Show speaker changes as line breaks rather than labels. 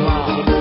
long.